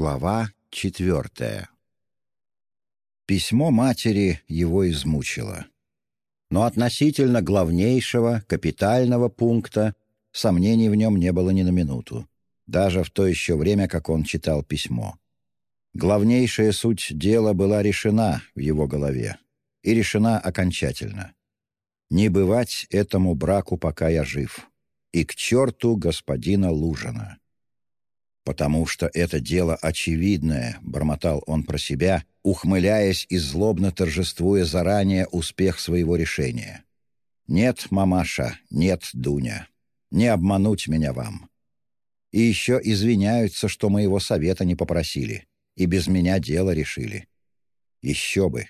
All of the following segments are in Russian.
Глава четвертая Письмо матери его измучило. Но относительно главнейшего, капитального пункта сомнений в нем не было ни на минуту, даже в то еще время, как он читал письмо. Главнейшая суть дела была решена в его голове, и решена окончательно. Не бывать этому браку, пока я жив, и к черту господина Лужина. «Потому что это дело очевидное», — бормотал он про себя, ухмыляясь и злобно торжествуя заранее успех своего решения. «Нет, мамаша, нет, Дуня, не обмануть меня вам. И еще извиняются, что моего совета не попросили, и без меня дело решили. Еще бы.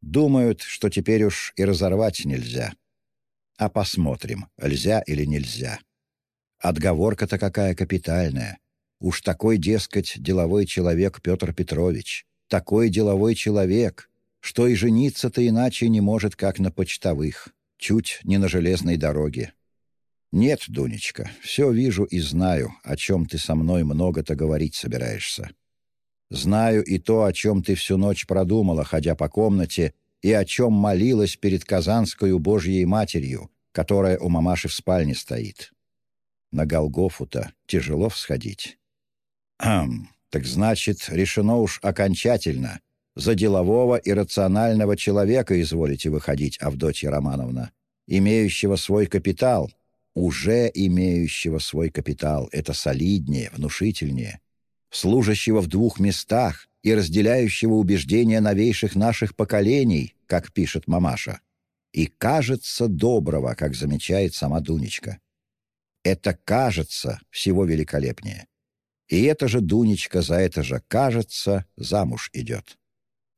Думают, что теперь уж и разорвать нельзя. А посмотрим, нельзя или нельзя. Отговорка-то какая капитальная. Уж такой, дескать, деловой человек Петр Петрович. Такой деловой человек, что и жениться-то иначе не может, как на почтовых, чуть не на железной дороге. Нет, Дунечка, все вижу и знаю, о чем ты со мной много-то говорить собираешься. Знаю и то, о чем ты всю ночь продумала, ходя по комнате, и о чем молилась перед Казанскою Божьей Матерью, которая у мамаши в спальне стоит. На Голгофу-то тяжело всходить. Хм, так значит, решено уж окончательно. За делового и рационального человека изволите выходить, Авдотья Романовна, имеющего свой капитал, уже имеющего свой капитал, это солиднее, внушительнее, служащего в двух местах и разделяющего убеждения новейших наших поколений, как пишет мамаша, и кажется доброго, как замечает сама Дунечка. Это кажется всего великолепнее. И эта же Дунечка за это же кажется замуж идет.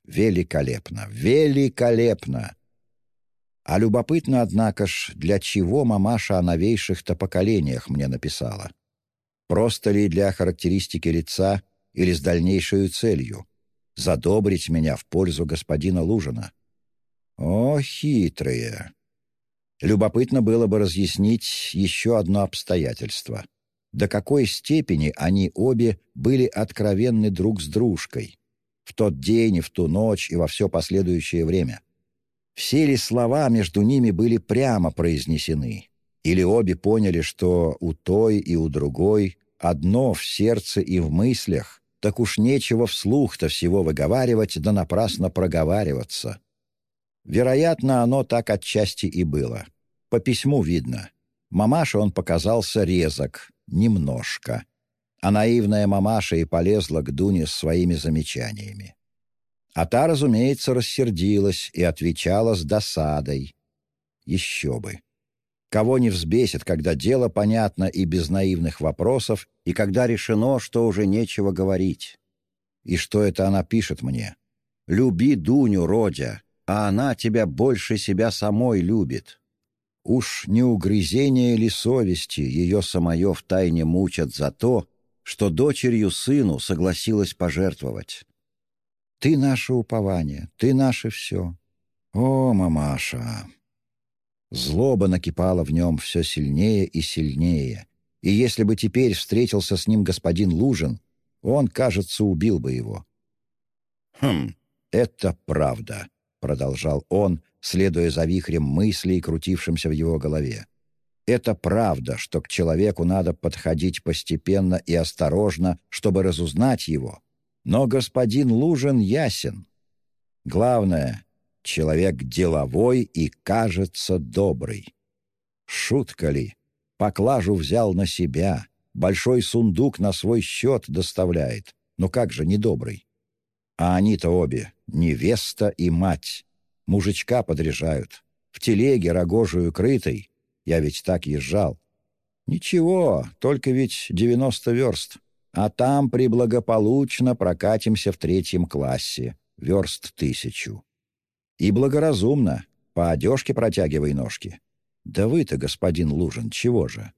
Великолепно, великолепно! А любопытно, однако ж, для чего мамаша о новейших-то поколениях мне написала? Просто ли для характеристики лица или с дальнейшей целью? Задобрить меня в пользу господина Лужина? О, хитрые! Любопытно было бы разъяснить еще одно обстоятельство — до какой степени они обе были откровенны друг с дружкой в тот день и в ту ночь и во все последующее время. Все ли слова между ними были прямо произнесены, или обе поняли, что у той и у другой одно в сердце и в мыслях, так уж нечего вслух-то всего выговаривать да напрасно проговариваться. Вероятно, оно так отчасти и было. По письму видно. Мамаше он показался резок, немножко. А наивная мамаша и полезла к Дуне с своими замечаниями. А та, разумеется, рассердилась и отвечала с досадой. Еще бы. Кого не взбесит, когда дело понятно и без наивных вопросов, и когда решено, что уже нечего говорить. И что это она пишет мне? «Люби Дуню, Родя, а она тебя больше себя самой любит». Уж не угрызение ли совести ее самое втайне мучат за то, что дочерью сыну согласилась пожертвовать. Ты наше упование, ты наше все. О, мамаша! Злоба накипала в нем все сильнее и сильнее, и если бы теперь встретился с ним господин Лужин, он, кажется, убил бы его. «Хм, это правда», — продолжал он, следуя за вихрем мыслей, крутившимся в его голове. Это правда, что к человеку надо подходить постепенно и осторожно, чтобы разузнать его. Но господин Лужин ясен. Главное — человек деловой и, кажется, добрый. Шутка ли? Поклажу взял на себя, большой сундук на свой счет доставляет. Ну как же недобрый? А они-то обе — невеста и мать. Мужичка подряжают. В телеге рогожую крытой. Я ведь так езжал. Ничего, только ведь девяносто верст. А там приблагополучно прокатимся в третьем классе. Верст тысячу. И благоразумно. По одежке протягивай ножки. Да вы-то, господин Лужин, чего же?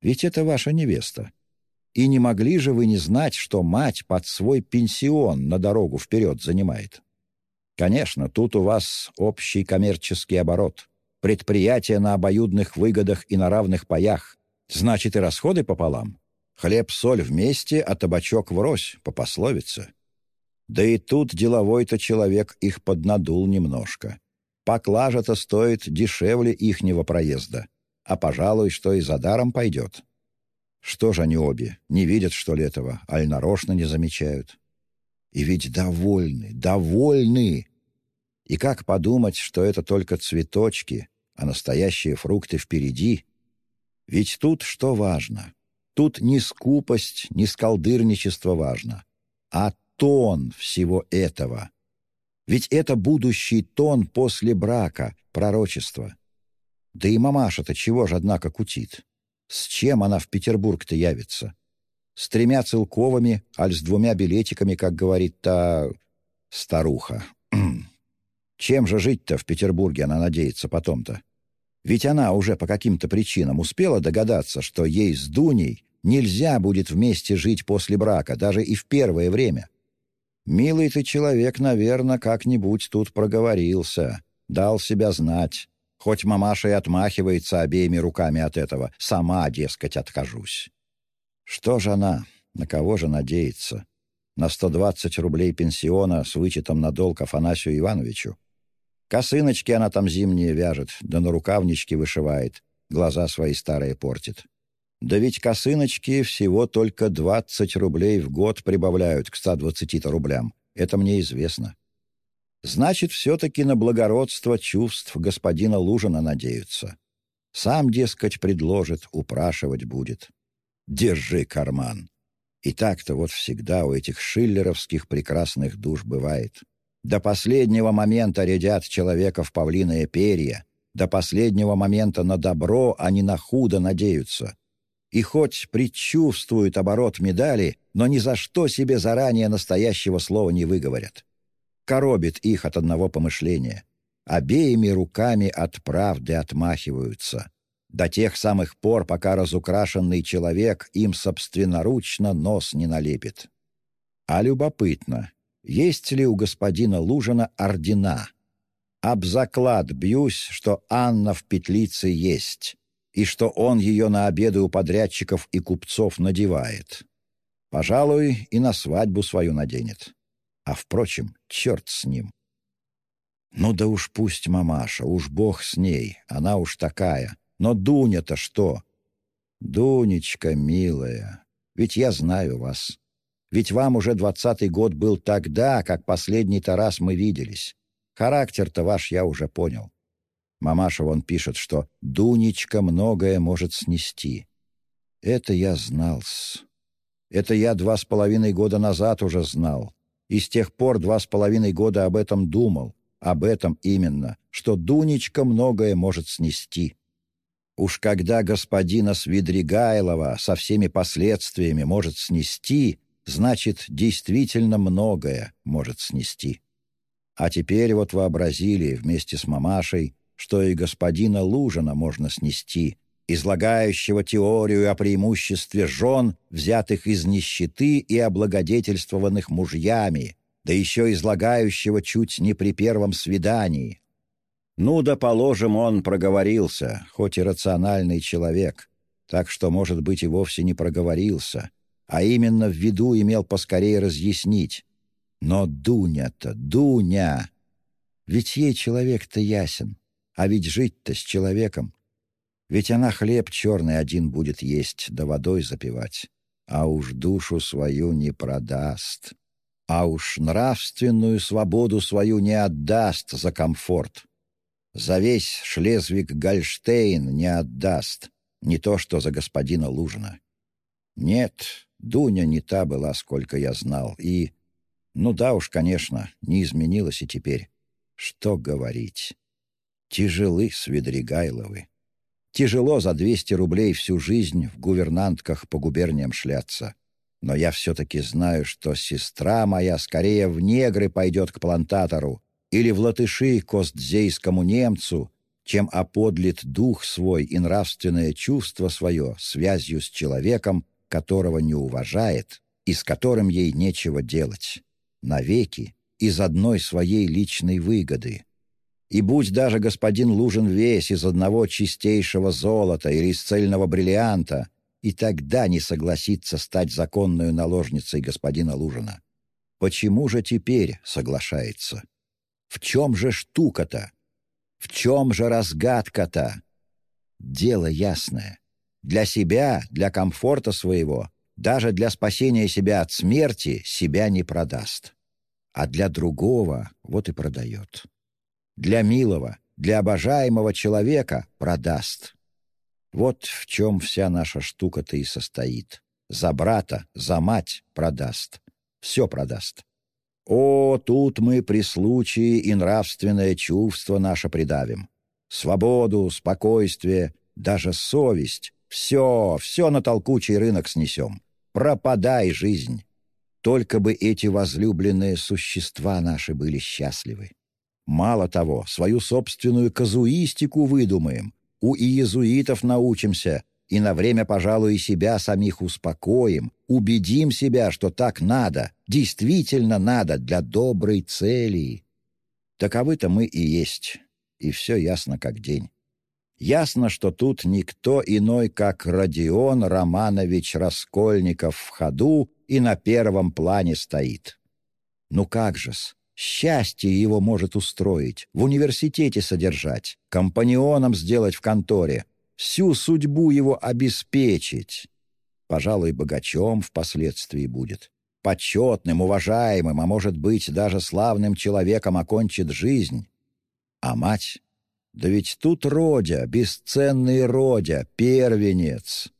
Ведь это ваша невеста. И не могли же вы не знать, что мать под свой пенсион на дорогу вперед занимает? Конечно, тут у вас общий коммерческий оборот. Предприятие на обоюдных выгодах и на равных паях. Значит, и расходы пополам. Хлеб-соль вместе, а табачок врозь, по пословице. Да и тут деловой-то человек их поднадул немножко. Поклажа-то стоит дешевле ихнего проезда, а, пожалуй, что и за даром пойдет. Что же они обе, не видят, что ли, этого, аль нарочно не замечают? И ведь довольны, довольны! И как подумать, что это только цветочки, а настоящие фрукты впереди? Ведь тут что важно? Тут не скупость, не скалдырничество важно, а тон всего этого. Ведь это будущий тон после брака, пророчество. Да и мамаша-то чего же, однако, кутит? С чем она в Петербург-то явится? С тремя целковыми, аль с двумя билетиками, как говорит та старуха. Чем же жить-то в Петербурге она надеется потом-то? Ведь она уже по каким-то причинам успела догадаться, что ей с Дуней нельзя будет вместе жить после брака, даже и в первое время. Милый ты человек, наверное, как-нибудь тут проговорился, дал себя знать. Хоть мамаша и отмахивается обеими руками от этого, сама, дескать, откажусь. Что же она, на кого же надеется? На 120 рублей пенсиона с вычетом на долг Афанасию Ивановичу? Косыночки она там зимние вяжет, да на рукавнички вышивает, глаза свои старые портит. Да ведь косыночки всего только 20 рублей в год прибавляют к 120 рублям. Это мне известно. Значит, все-таки на благородство чувств господина Лужина надеются. Сам, дескать, предложит, упрашивать будет. Держи карман. И так-то вот всегда у этих шиллеровских прекрасных душ бывает. До последнего момента рядят человека в павлиное перья, до последнего момента на добро, а не на худо надеются и хоть предчувствуют оборот медали, но ни за что себе заранее настоящего слова не выговорят. Коробит их от одного помышления. Обеими руками от правды отмахиваются. До тех самых пор, пока разукрашенный человек им собственноручно нос не налепит. А любопытно, есть ли у господина Лужина ордена? Об заклад бьюсь, что Анна в петлице есть и что он ее на обеды у подрядчиков и купцов надевает. Пожалуй, и на свадьбу свою наденет. А, впрочем, черт с ним. Ну да уж пусть мамаша, уж бог с ней, она уж такая. Но Дуня-то что? Дунечка, милая, ведь я знаю вас. Ведь вам уже двадцатый год был тогда, как последний-то раз мы виделись. Характер-то ваш я уже понял. Мамаша вон пишет, что «Дунечка многое может снести». Это я знал-с. Это я два с половиной года назад уже знал. И с тех пор два с половиной года об этом думал. Об этом именно, что Дунечка многое может снести. Уж когда господина Свидригайлова со всеми последствиями может снести, значит, действительно многое может снести. А теперь вот вообразили вместе с мамашей, что и господина Лужина можно снести, излагающего теорию о преимуществе жен, взятых из нищеты и облагодетельствованных мужьями, да еще излагающего чуть не при первом свидании. Ну да, положим, он проговорился, хоть и рациональный человек, так что, может быть, и вовсе не проговорился, а именно в виду имел поскорее разъяснить. Но Дуня-то, Дуня! Ведь ей человек-то ясен. А ведь жить-то с человеком. Ведь она хлеб черный один будет есть, да водой запивать. А уж душу свою не продаст. А уж нравственную свободу свою не отдаст за комфорт. За весь Шлезвиг-Гольштейн не отдаст. Не то что за господина Лужина. Нет, Дуня не та была, сколько я знал. И, ну да уж, конечно, не изменилась и теперь. Что говорить? Тяжелы Свидригайловы. Тяжело за 200 рублей всю жизнь в гувернантках по губерниям шляться. Но я все-таки знаю, что сестра моя скорее в негры пойдет к плантатору или в латыши к остзейскому немцу, чем оподлит дух свой и нравственное чувство свое связью с человеком, которого не уважает и с которым ей нечего делать. Навеки из одной своей личной выгоды — и будь даже господин Лужин весь из одного чистейшего золота или из цельного бриллианта, и тогда не согласится стать законной наложницей господина Лужина. Почему же теперь соглашается? В чем же штука-то? В чем же разгадка-то? Дело ясное. Для себя, для комфорта своего, даже для спасения себя от смерти себя не продаст. А для другого вот и продает. Для милого, для обожаемого человека продаст. Вот в чем вся наша штука-то и состоит. За брата, за мать продаст. Все продаст. О, тут мы при случае и нравственное чувство наше придавим. Свободу, спокойствие, даже совесть. Все, все на толкучий рынок снесем. Пропадай, жизнь. Только бы эти возлюбленные существа наши были счастливы. Мало того, свою собственную казуистику выдумаем, у иезуитов научимся, и на время, пожалуй, и себя самих успокоим, убедим себя, что так надо, действительно надо для доброй цели. Таковы-то мы и есть, и все ясно как день. Ясно, что тут никто иной, как Родион Романович Раскольников в ходу и на первом плане стоит. Ну как же-с, Счастье его может устроить, в университете содержать, компаньоном сделать в конторе, всю судьбу его обеспечить. Пожалуй, богачом впоследствии будет. Почетным, уважаемым, а может быть, даже славным человеком окончит жизнь. А мать? Да ведь тут Родя, бесценный Родя, первенец.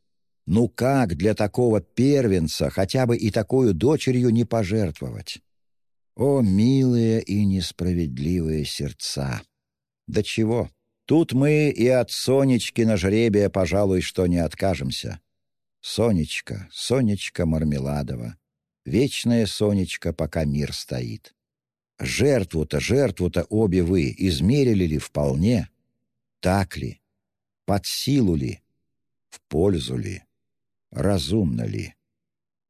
Ну как для такого первенца хотя бы и такую дочерью не пожертвовать? О, милые и несправедливые сердца! Да чего? Тут мы и от Сонечки жребия, пожалуй, что не откажемся. Сонечка, Сонечка Мармеладова, вечная Сонечка, пока мир стоит. Жертву-то, жертву-то обе вы измерили ли вполне? Так ли? Под силу ли? В пользу ли? Разумно ли?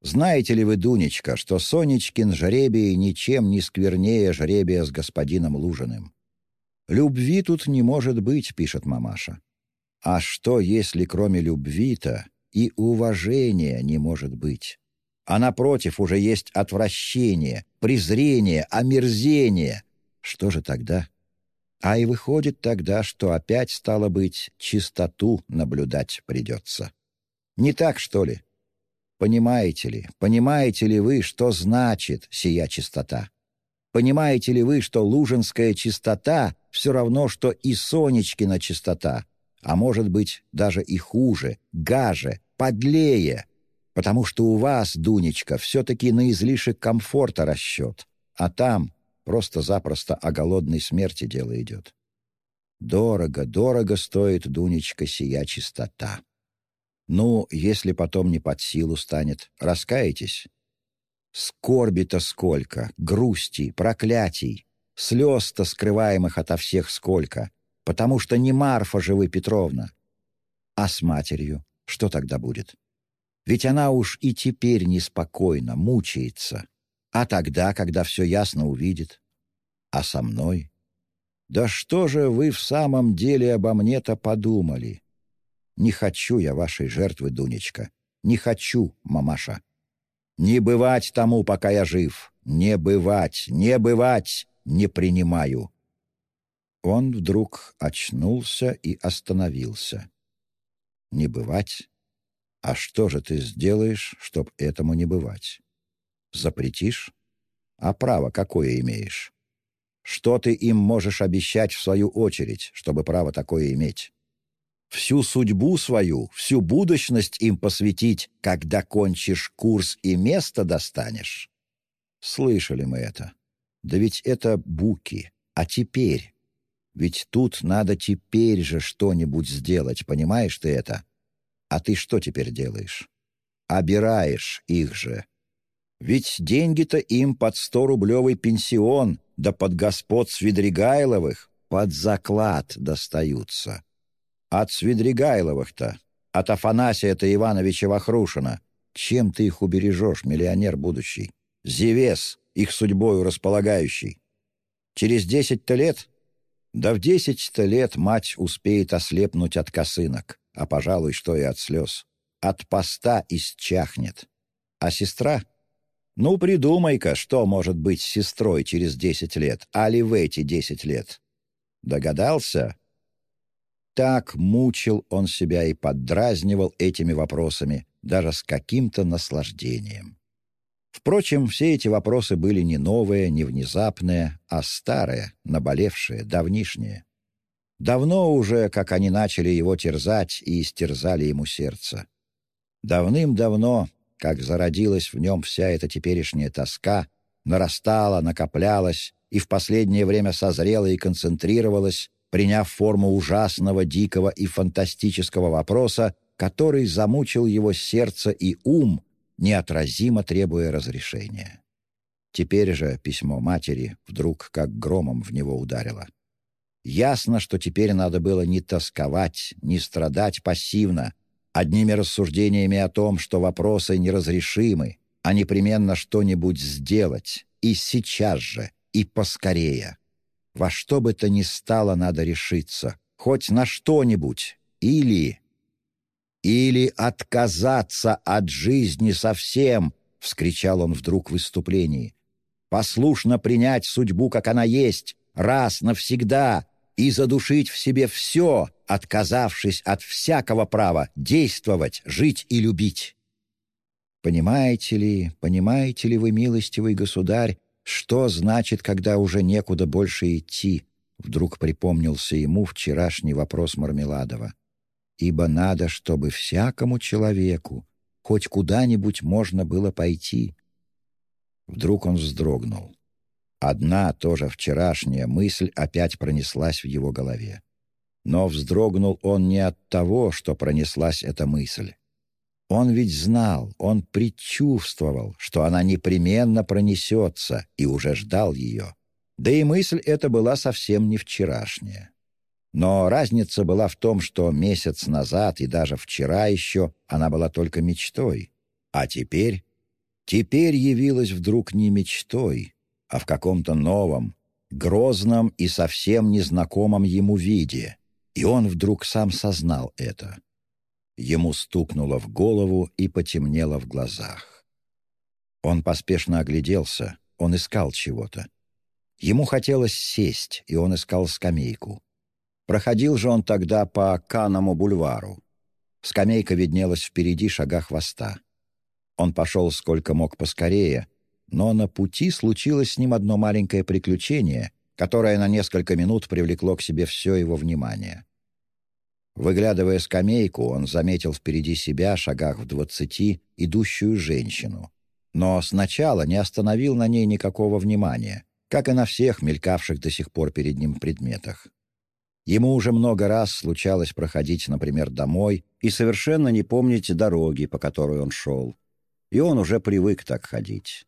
Знаете ли вы, Дунечка, что Сонечкин жребий ничем не сквернее жребия с господином Лужиным? «Любви тут не может быть», — пишет мамаша. А что, если кроме любви-то и уважения не может быть? А напротив уже есть отвращение, презрение, омерзение. Что же тогда? А и выходит тогда, что опять, стало быть, чистоту наблюдать придется. Не так, что ли? Понимаете ли, понимаете ли вы, что значит сия чистота? Понимаете ли вы, что лужинская чистота все равно, что и Сонечкина чистота, а может быть даже и хуже, гаже, подлее, потому что у вас, Дунечка, все-таки на излишек комфорта расчет, а там просто-запросто о голодной смерти дело идет. Дорого, дорого стоит, Дунечка, сия чистота. Ну, если потом не под силу станет, раскаетесь? Скорби-то сколько, грусти, проклятий, слез-то скрываемых ото всех сколько, потому что не Марфа же вы, Петровна. А с матерью что тогда будет? Ведь она уж и теперь неспокойна, мучается. А тогда, когда все ясно увидит? А со мной? Да что же вы в самом деле обо мне-то подумали? Не хочу я вашей жертвы, Дунечка. Не хочу, мамаша. Не бывать тому, пока я жив. Не бывать, не бывать, не принимаю». Он вдруг очнулся и остановился. «Не бывать? А что же ты сделаешь, чтоб этому не бывать? Запретишь? А право какое имеешь? Что ты им можешь обещать в свою очередь, чтобы право такое иметь? Всю судьбу свою, всю будущность им посвятить, когда кончишь курс и место достанешь? Слышали мы это. Да ведь это буки. А теперь? Ведь тут надо теперь же что-нибудь сделать, понимаешь ты это? А ты что теперь делаешь? Обираешь их же. Ведь деньги-то им под сто-рублевый пенсион, да под господ Свидригайловых под заклад достаются. От Свидригайловых-то, от Афанасия-то Ивановича Вахрушина. Чем ты их убережешь, миллионер будущий? Зевес, их судьбою располагающий. Через десять-то лет? Да в десять-то лет мать успеет ослепнуть от косынок, а, пожалуй, что и от слез. от поста исчахнет. А сестра? Ну, придумай-ка, что может быть с сестрой через десять лет, а ли в эти десять лет. Догадался? Так мучил он себя и поддразнивал этими вопросами, даже с каким-то наслаждением. Впрочем, все эти вопросы были не новые, не внезапные, а старые, наболевшие, давнишние. Давно уже, как они начали его терзать и истерзали ему сердце. Давным-давно, как зародилась в нем вся эта теперешняя тоска, нарастала, накоплялась и в последнее время созрела и концентрировалась, приняв форму ужасного, дикого и фантастического вопроса, который замучил его сердце и ум, неотразимо требуя разрешения. Теперь же письмо матери вдруг как громом в него ударило. Ясно, что теперь надо было не тосковать, не страдать пассивно, одними рассуждениями о том, что вопросы неразрешимы, а непременно что-нибудь сделать, и сейчас же, и поскорее. Во что бы то ни стало надо решиться, хоть на что-нибудь, или «Или отказаться от жизни совсем!» — вскричал он вдруг в выступлении. «Послушно принять судьбу, как она есть, раз навсегда, и задушить в себе все, отказавшись от всякого права действовать, жить и любить». Понимаете ли, понимаете ли вы, милостивый государь, что значит, когда уже некуда больше идти? Вдруг припомнился ему вчерашний вопрос Мармеладова ибо надо, чтобы всякому человеку хоть куда-нибудь можно было пойти. Вдруг он вздрогнул. Одна, тоже вчерашняя мысль опять пронеслась в его голове. Но вздрогнул он не от того, что пронеслась эта мысль. Он ведь знал, он предчувствовал, что она непременно пронесется, и уже ждал ее. Да и мысль эта была совсем не вчерашняя. Но разница была в том, что месяц назад и даже вчера еще она была только мечтой. А теперь? Теперь явилась вдруг не мечтой, а в каком-то новом, грозном и совсем незнакомом ему виде. И он вдруг сам сознал это. Ему стукнуло в голову и потемнело в глазах. Он поспешно огляделся, он искал чего-то. Ему хотелось сесть, и он искал скамейку. Проходил же он тогда по Канному бульвару. Скамейка виднелась впереди шага хвоста. Он пошел сколько мог поскорее, но на пути случилось с ним одно маленькое приключение, которое на несколько минут привлекло к себе все его внимание. Выглядывая скамейку, он заметил впереди себя, шагах в двадцати, идущую женщину. Но сначала не остановил на ней никакого внимания, как и на всех мелькавших до сих пор перед ним предметах. Ему уже много раз случалось проходить, например, домой и совершенно не помнить дороги, по которой он шел. И он уже привык так ходить.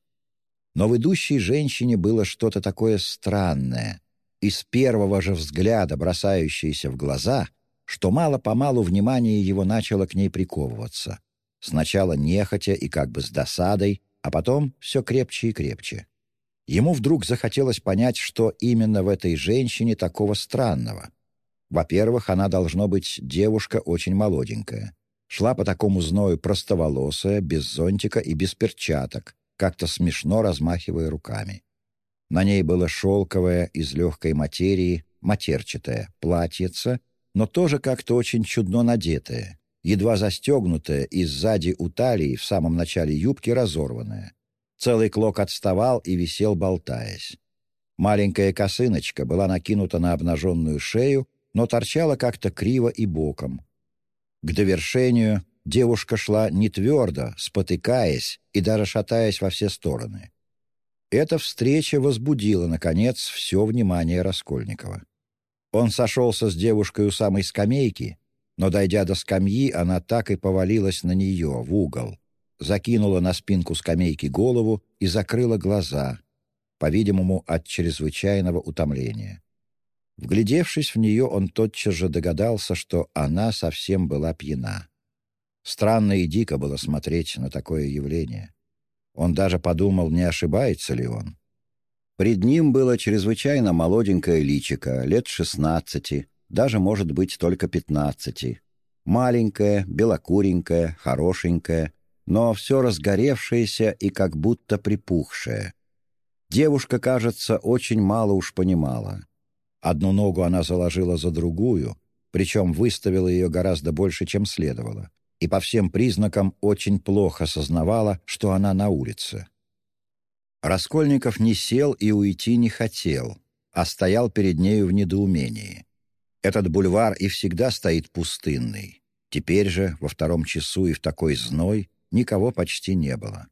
Но в идущей женщине было что-то такое странное, и с первого же взгляда бросающееся в глаза, что мало-помалу внимание его начало к ней приковываться. Сначала нехотя и как бы с досадой, а потом все крепче и крепче. Ему вдруг захотелось понять, что именно в этой женщине такого странного — во-первых, она должно быть девушка очень молоденькая. Шла по такому зною простоволосая, без зонтика и без перчаток, как-то смешно размахивая руками. На ней было шелковое из легкой материи, матерчатое, платьице, но тоже как-то очень чудно надетое, едва застегнутое и сзади у талии в самом начале юбки разорванное. Целый клок отставал и висел, болтаясь. Маленькая косыночка была накинута на обнаженную шею но торчала как-то криво и боком. К довершению девушка шла не твердо, спотыкаясь и даже шатаясь во все стороны. Эта встреча возбудила, наконец, все внимание Раскольникова. Он сошелся с девушкой у самой скамейки, но, дойдя до скамьи, она так и повалилась на нее, в угол, закинула на спинку скамейки голову и закрыла глаза, по-видимому, от чрезвычайного утомления. Вглядевшись в нее, он тотчас же догадался, что она совсем была пьяна. Странно и дико было смотреть на такое явление. Он даже подумал, не ошибается ли он. Пред ним было чрезвычайно молоденькое личико, лет шестнадцати, даже, может быть, только пятнадцати. Маленькая, белокуренькая, хорошенькая, но все разгоревшееся и как будто припухшее. Девушка, кажется, очень мало уж понимала. Одну ногу она заложила за другую, причем выставила ее гораздо больше, чем следовало, и по всем признакам очень плохо сознавала, что она на улице. Раскольников не сел и уйти не хотел, а стоял перед нею в недоумении. Этот бульвар и всегда стоит пустынный. Теперь же, во втором часу и в такой зной, никого почти не было.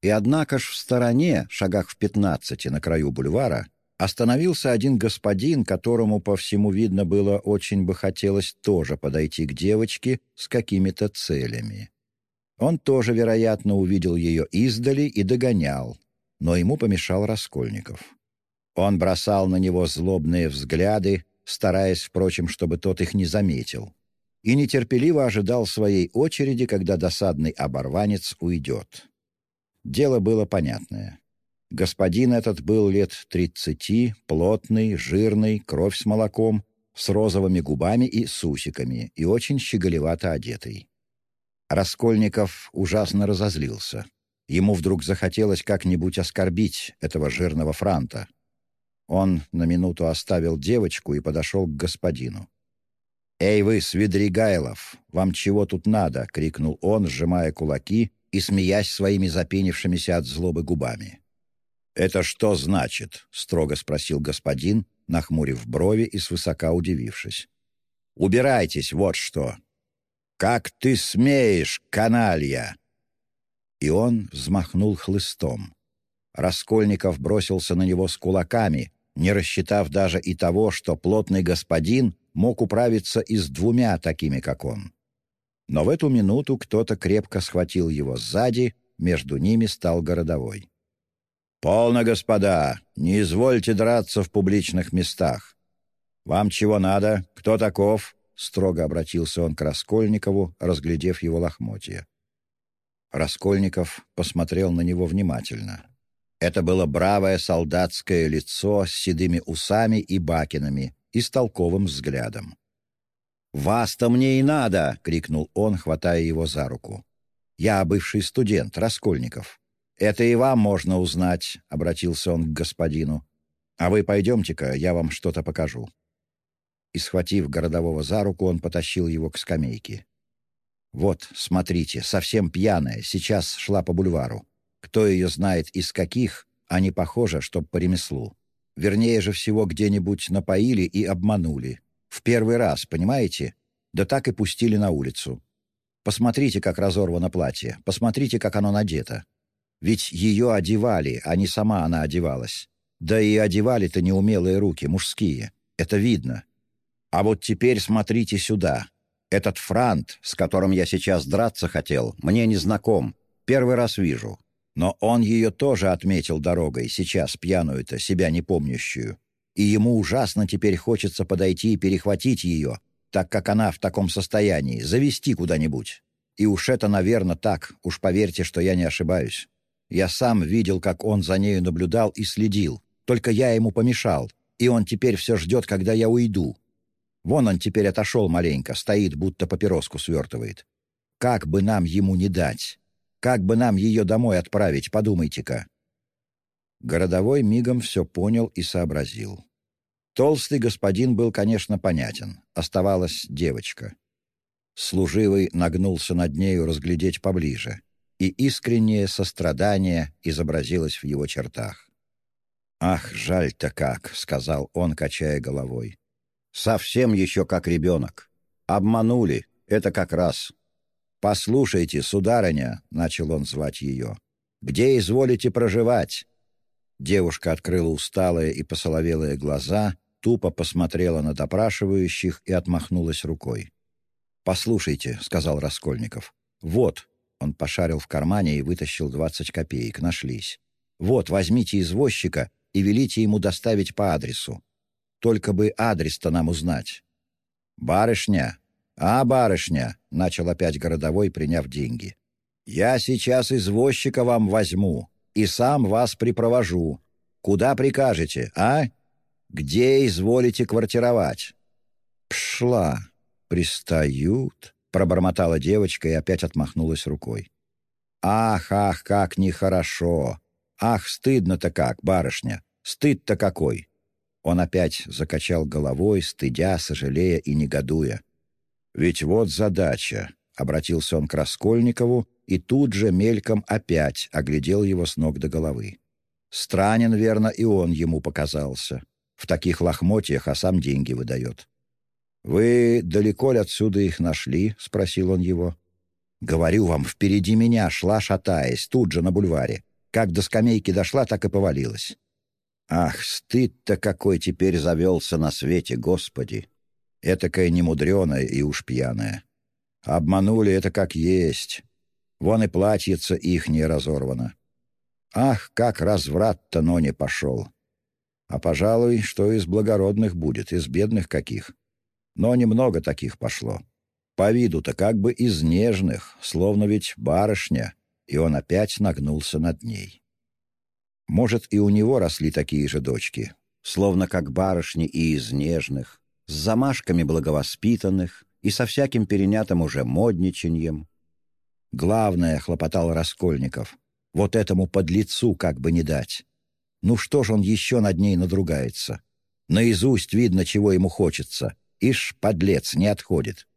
И однако ж в стороне, шагах в пятнадцати на краю бульвара, остановился один господин, которому, по всему видно, было очень бы хотелось тоже подойти к девочке с какими-то целями. Он тоже, вероятно, увидел ее издали и догонял, но ему помешал Раскольников. Он бросал на него злобные взгляды, стараясь, впрочем, чтобы тот их не заметил, и нетерпеливо ожидал своей очереди, когда досадный оборванец уйдет. Дело было понятное. Господин этот был лет тридцати, плотный, жирный, кровь с молоком, с розовыми губами и с усиками, и очень щеголевато одетый. Раскольников ужасно разозлился — Ему вдруг захотелось как-нибудь оскорбить этого жирного франта. Он на минуту оставил девочку и подошел к господину. «Эй вы, Свидригайлов, вам чего тут надо?» — крикнул он, сжимая кулаки и смеясь своими запенившимися от злобы губами. «Это что значит?» — строго спросил господин, нахмурив брови и свысока удивившись. «Убирайтесь, вот что!» «Как ты смеешь, каналья!» И он взмахнул хлыстом. Раскольников бросился на него с кулаками, не рассчитав даже и того, что плотный господин мог управиться и с двумя такими, как он. Но в эту минуту кто-то крепко схватил его сзади, между ними стал городовой. «Полно, господа! Не извольте драться в публичных местах! Вам чего надо? Кто таков?» — строго обратился он к Раскольникову, разглядев его лохмотья. Раскольников посмотрел на него внимательно. Это было бравое солдатское лицо с седыми усами и бакинами и с толковым взглядом. «Вас-то мне и надо!» — крикнул он, хватая его за руку. «Я бывший студент, Раскольников. Это и вам можно узнать», — обратился он к господину. «А вы пойдемте-ка, я вам что-то покажу». И, схватив городового за руку, он потащил его к скамейке. Вот, смотрите, совсем пьяная, сейчас шла по бульвару. Кто ее знает из каких, а не похоже, чтоб по ремеслу. Вернее же всего где-нибудь напоили и обманули. В первый раз, понимаете? Да так и пустили на улицу. Посмотрите, как разорвано платье, посмотрите, как оно надето. Ведь ее одевали, а не сама она одевалась. Да и одевали-то неумелые руки, мужские. Это видно. А вот теперь смотрите сюда. Этот франт, с которым я сейчас драться хотел, мне не знаком. Первый раз вижу. Но он ее тоже отметил дорогой, сейчас пьяную-то, себя не помнящую. И ему ужасно теперь хочется подойти и перехватить ее, так как она в таком состоянии, завести куда-нибудь. И уж это, наверное, так, уж поверьте, что я не ошибаюсь. Я сам видел, как он за нею наблюдал и следил, только я ему помешал, и он теперь все ждет, когда я уйду. Вон он теперь отошел маленько, стоит, будто папироску свертывает. Как бы нам ему не дать? Как бы нам ее домой отправить, подумайте-ка». Городовой мигом все понял и сообразил. Толстый господин был, конечно, понятен. Оставалась девочка. Служивый нагнулся над нею разглядеть поближе, и искреннее сострадание изобразилось в его чертах. «Ах, жаль-то как!» — сказал он, качая головой. Совсем еще как ребенок. Обманули, это как раз. «Послушайте, сударыня», — начал он звать ее, — «где изволите проживать?» Девушка открыла усталые и посоловелые глаза, тупо посмотрела на допрашивающих и отмахнулась рукой. «Послушайте», — сказал Раскольников, — «вот». Он пошарил в кармане и вытащил двадцать копеек, нашлись. «Вот, возьмите извозчика и велите ему доставить по адресу. Только бы адрес-то нам узнать». «Барышня! А, барышня!» — начал опять городовой, приняв деньги. «Я сейчас извозчика вам возьму и сам вас припровожу. Куда прикажете, а? Где изволите квартировать?» «Пшла! пристают», — пробормотала девочка и опять отмахнулась рукой. «Ах, ах, как нехорошо! Ах, стыдно-то как, барышня! Стыд-то какой!» Он опять закачал головой, стыдя, сожалея и негодуя. «Ведь вот задача», — обратился он к Раскольникову и тут же мельком опять оглядел его с ног до головы. Странен, верно, и он ему показался. В таких лохмотьях, а сам деньги выдает. «Вы далеко ли отсюда их нашли?» — спросил он его. «Говорю вам, впереди меня шла, шатаясь, тут же на бульваре. Как до скамейки дошла, так и повалилась. Ах, стыд-то какой теперь завелся на свете, Господи! Этакая немудреная и уж пьяная. Обманули это как есть. Вон и платьице ихнее разорвано. Ах, как разврат-то, но не пошел. А, пожалуй, что из благородных будет, из бедных каких. Но немного таких пошло. По виду-то как бы из нежных, словно ведь барышня, и он опять нагнулся над ней. Может, и у него росли такие же дочки, словно как барышни и из нежных, с замашками благовоспитанных и со всяким перенятым уже модничаньем. Главное, — хлопотал Раскольников, — вот этому подлецу как бы не дать. Ну что ж он еще над ней надругается? Наизусть видно, чего ему хочется. Ишь, подлец, не отходит.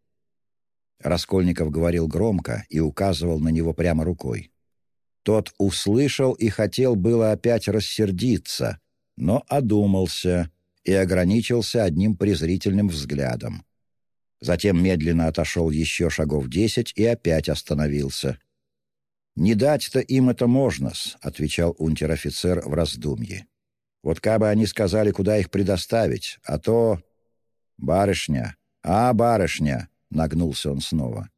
Раскольников говорил громко и указывал на него прямо рукой. Тот услышал и хотел было опять рассердиться, но одумался и ограничился одним презрительным взглядом. Затем медленно отошел еще шагов десять и опять остановился. «Не дать-то им это можно-с», — отвечал унтер-офицер в раздумье. «Вот кабы они сказали, куда их предоставить, а то...» «Барышня! А, барышня!» — нагнулся он снова.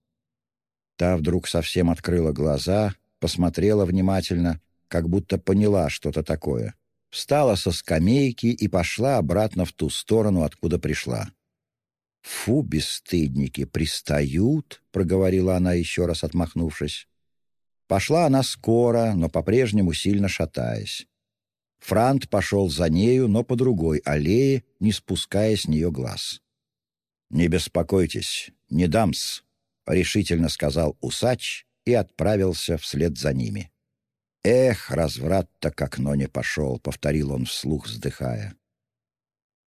Та вдруг совсем открыла глаза, посмотрела внимательно, как будто поняла что-то такое. Встала со скамейки и пошла обратно в ту сторону, откуда пришла. «Фу, бесстыдники, пристают!» — проговорила она, еще раз отмахнувшись. Пошла она скоро, но по-прежнему сильно шатаясь. Франт пошел за нею, но по другой аллее, не спуская с нее глаз. «Не беспокойтесь, не дамс», — решительно сказал усач и отправился вслед за ними. «Эх, разврат-то к окно не пошел», — повторил он вслух, вздыхая.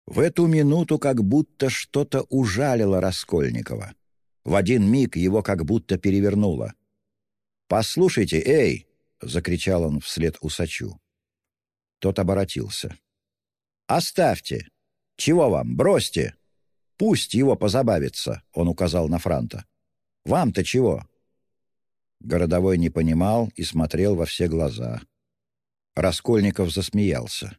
В эту минуту как будто что-то ужалило Раскольникова. В один миг его как будто перевернуло. «Послушайте, эй!» — закричал он вслед усачу. Тот оборотился. «Оставьте! Чего вам? Бросьте! Пусть его позабавится!» — он указал на Франта. «Вам-то чего?» Городовой не понимал и смотрел во все глаза. Раскольников засмеялся.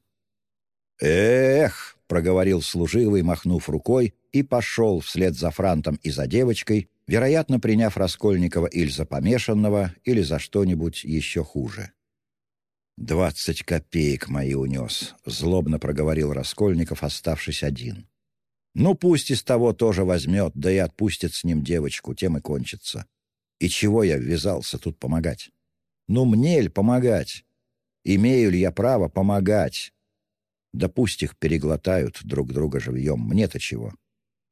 «Эх!» — проговорил служивый, махнув рукой, и пошел вслед за Франтом и за девочкой, вероятно, приняв Раскольникова или за помешанного, или за что-нибудь еще хуже. «Двадцать копеек мои унес», — злобно проговорил Раскольников, оставшись один. «Ну, пусть из того тоже возьмет, да и отпустит с ним девочку, тем и кончится. И чего я ввязался тут помогать? Ну, мне ль помогать? Имею ли я право помогать? Да пусть их переглотают друг друга живьем, мне-то чего?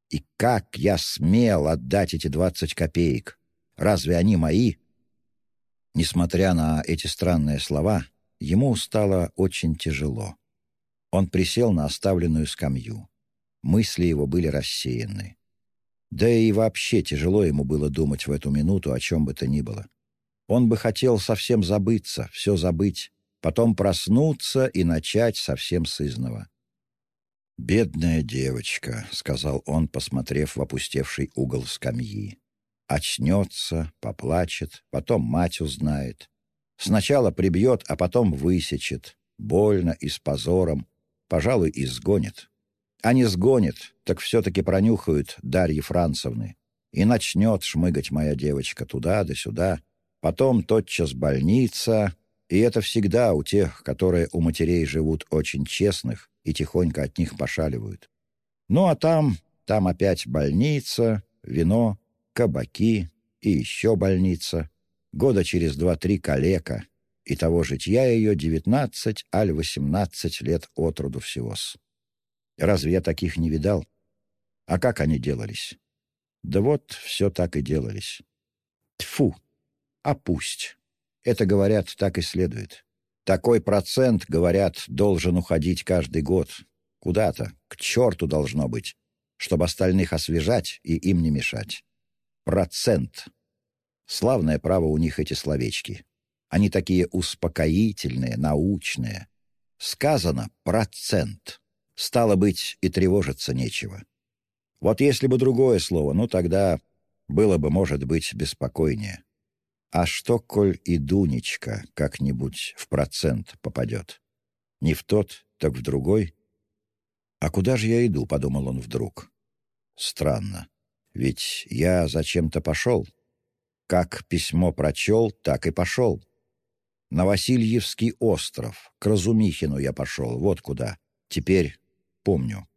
И как я смел отдать эти двадцать копеек? Разве они мои?» Несмотря на эти странные слова, ему стало очень тяжело. Он присел на оставленную скамью. Мысли его были рассеяны. Да и вообще тяжело ему было думать в эту минуту о чем бы то ни было. Он бы хотел совсем забыться, все забыть, потом проснуться и начать совсем с изного. «Бедная девочка», — сказал он, посмотрев в опустевший угол скамьи. «Очнется, поплачет, потом мать узнает. Сначала прибьет, а потом высечет. Больно и с позором. Пожалуй, и сгонит. А не сгонит, так все-таки пронюхают Дарьи Францевны. И начнет шмыгать моя девочка туда да сюда. Потом тотчас больница. И это всегда у тех, которые у матерей живут очень честных и тихонько от них пошаливают. Ну а там, там опять больница, вино, кабаки и еще больница. Года через два-три калека. И того житья ее девятнадцать аль восемнадцать лет от роду всего-с. Разве я таких не видал? А как они делались? Да вот, все так и делались. Тфу, а пусть. Это, говорят, так и следует. Такой процент, говорят, должен уходить каждый год. Куда-то, к черту должно быть, чтобы остальных освежать и им не мешать. Процент. Славное право у них эти словечки. Они такие успокоительные, научные. Сказано «процент». Стало быть, и тревожиться нечего. Вот если бы другое слово, ну тогда было бы, может быть, беспокойнее. А что, коль и Дунечка как-нибудь в процент попадет? Не в тот, так в другой? А куда же я иду, подумал он вдруг. Странно. Ведь я зачем-то пошел. Как письмо прочел, так и пошел. На Васильевский остров, к Разумихину я пошел, вот куда. Теперь помню.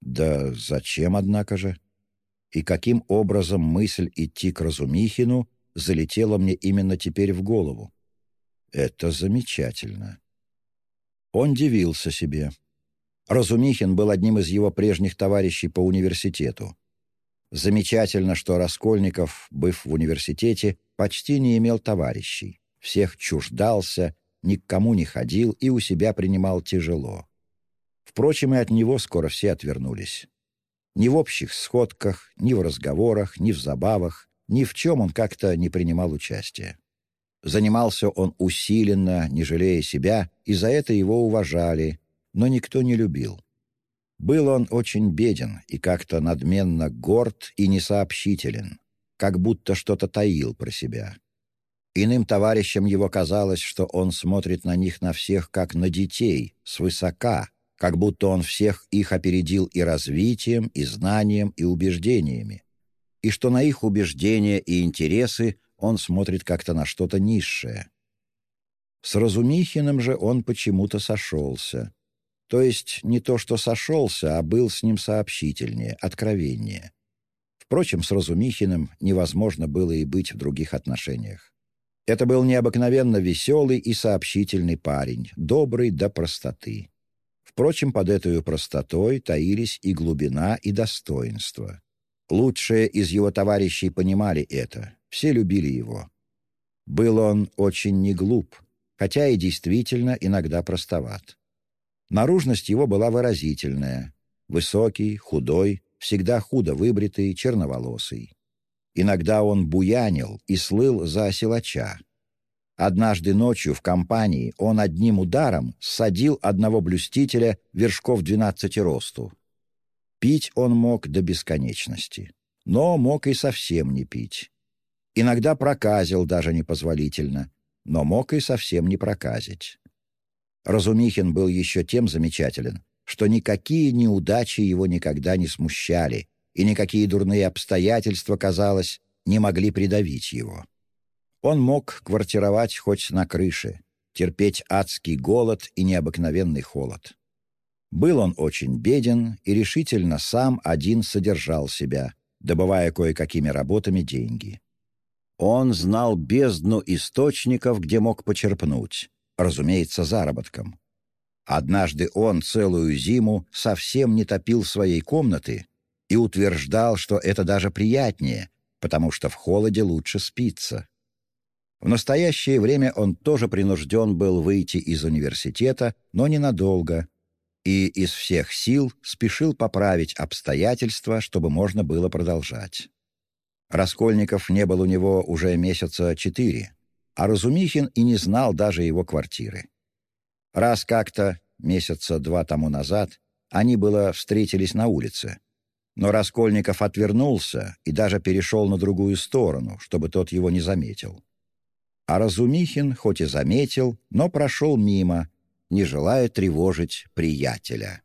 Да зачем, однако же? И каким образом мысль идти к Разумихину залетела мне именно теперь в голову? Это замечательно. Он дивился себе. Разумихин был одним из его прежних товарищей по университету. Замечательно, что Раскольников, быв в университете, почти не имел товарищей. Всех чуждался, ни к кому не ходил и у себя принимал тяжело. Впрочем, и от него скоро все отвернулись. Ни в общих сходках, ни в разговорах, ни в забавах, ни в чем он как-то не принимал участия. Занимался он усиленно, не жалея себя, и за это его уважали, но никто не любил. Был он очень беден и как-то надменно горд и несообщителен, как будто что-то таил про себя. Иным товарищам его казалось, что он смотрит на них на всех, как на детей, свысока, как будто он всех их опередил и развитием, и знанием, и убеждениями, и что на их убеждения и интересы он смотрит как-то на что-то низшее. С Разумихиным же он почему-то сошелся. То есть не то, что сошелся, а был с ним сообщительнее, откровеннее. Впрочем, с Разумихиным невозможно было и быть в других отношениях. Это был необыкновенно веселый и сообщительный парень, добрый до простоты. Впрочем, под этой простотой таились и глубина, и достоинство. Лучшие из его товарищей понимали это, все любили его. Был он очень неглуп, хотя и действительно иногда простоват. Наружность его была выразительная. Высокий, худой, всегда худо выбритый, черноволосый. Иногда он буянил и слыл за силача, Однажды ночью в компании он одним ударом ссадил одного блюстителя вершков двенадцати росту. Пить он мог до бесконечности, но мог и совсем не пить. Иногда проказил даже непозволительно, но мог и совсем не проказить. Разумихин был еще тем замечателен, что никакие неудачи его никогда не смущали, и никакие дурные обстоятельства, казалось, не могли придавить его. Он мог квартировать хоть на крыше, терпеть адский голод и необыкновенный холод. Был он очень беден и решительно сам один содержал себя, добывая кое-какими работами деньги. Он знал бездну источников, где мог почерпнуть, разумеется, заработком. Однажды он целую зиму совсем не топил своей комнаты и утверждал, что это даже приятнее, потому что в холоде лучше спится. В настоящее время он тоже принужден был выйти из университета, но ненадолго, и из всех сил спешил поправить обстоятельства, чтобы можно было продолжать. Раскольников не был у него уже месяца четыре, а Разумихин и не знал даже его квартиры. Раз как-то, месяца два тому назад, они было встретились на улице, но Раскольников отвернулся и даже перешел на другую сторону, чтобы тот его не заметил. А Разумихин хоть и заметил, но прошел мимо, не желая тревожить приятеля.